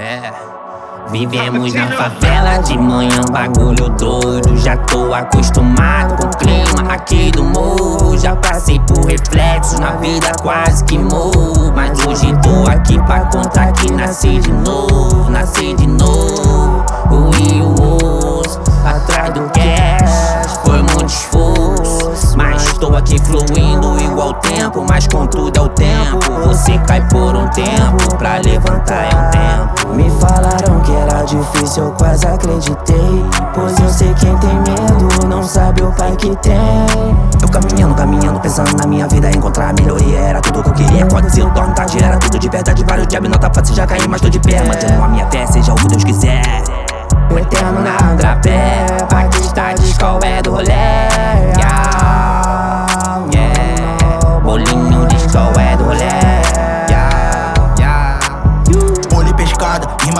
É. Vivemos na favela de manhã, bagulho doido. Já tô acostumado com o clima aqui do morro. Já passei por reflexos na vida, quase que morro. Mas hoje tô aqui pra contar que nasci de novo, nasci de novo. O e o osso, atrás do muito tô aqui fluindo igual tempo, mas contudo é o tempo. Você cai por um tempo, pra levantar é um tempo. Me falaram que era difícil, eu quase acreditei. Pois eu sei quem tem medo, não sabe o pai que tem. Eu caminhando, caminhando, pensando na minha vida, encontrar a melhoria. Era tudo que eu queria. Quando se eu dorme tarde, era tudo de verdade. Vários diabos, nota fácil, já caí, mas tô de pé. Mantendo a minha fé, seja o que Deus quiser. O eterno na Andrapé, Paquistão qual é do rolê.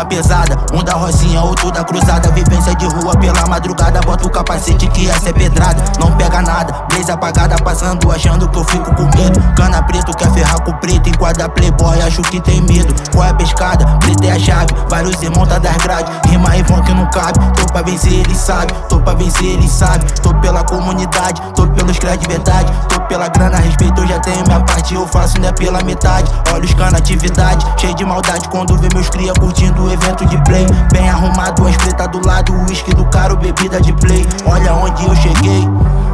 Rima pesada, um da rosinha, outro da cruzada. Vivência de rua pela madrugada, bota o capacete que essa é pedrada. Não pega nada, blaze apagada, passando, achando que eu fico com medo. Cana preto quer ferrar com preto, enquadra playboy, acho que tem medo. Qual é a pescada? Preto é a chave, vários irmãos tá das grades. Rima e vão que não cabe, tô pra vencer, ele sabe. Tô pra vencer, ele sabe. Tô pela comunidade, tô pelos créditos de verdade. Tô pela grana, respeito, eu já tenho minha parte, eu faço, não é pela metade. Olha os cana, atividade, cheio de maldade quando vê meus cria curtindo evento de play. Bem arrumado, as preta do lado, uísque do caro, bebida de play. Olha onde eu cheguei,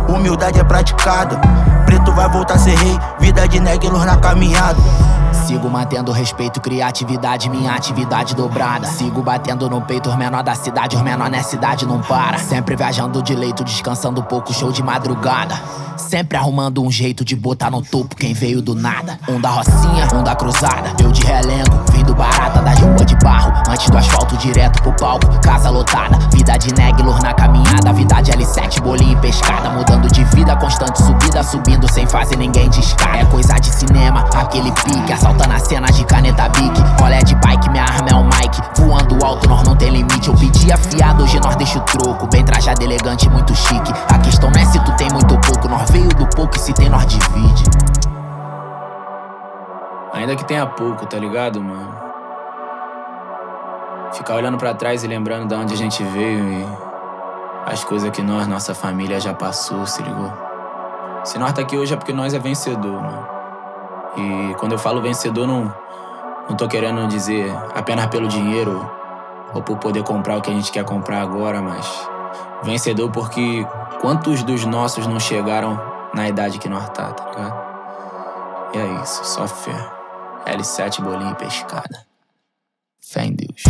humildade é praticada. Preto vai voltar a ser rei, vida de neguelos na caminhada. Sigo mantendo respeito, criatividade, minha atividade dobrada. Sigo batendo no peito, os menor da cidade, os menor nessa cidade não para. Sempre viajando de leito, descansando pouco, show de madrugada. Sempre arrumando um jeito de botar no topo quem veio do nada. Um da Rocinha, um da Cruzada. Eu de relengo, vindo barata das ruas de barro. Antes do asfalto, direto pro palco, casa lotada. Vida de Neglor na caminhada, vida de L7, bolinho e pescada. Mudando de vida, constante subida, subindo sem fazer ninguém descar. É coisa de cinema, aquele pique, assaltando as cenas de caneta bique. Olé de bike, minha arma é um mic. Voando alto, nós não tem limite. Eu pedi afiado, hoje nós deixa o troco. Bem trajado, elegante, muito chique. A questão não é se tu tem muito ou pouco, nós veio do pouco e se tem, nós divide. Ainda que tenha pouco, tá ligado, mano? Ficar olhando pra trás e lembrando de onde a gente veio e as coisas que nós, nossa família já passou, se ligou? Se nós tá aqui hoje é porque nós é vencedor, mano. E quando eu falo vencedor, não, não tô querendo dizer apenas pelo dinheiro ou por poder comprar o que a gente quer comprar agora, mas vencedor porque quantos dos nossos não chegaram na idade que nós tá, tá ligado? E é isso, só fé. L7, bolinho e pescada. Fé em Deus.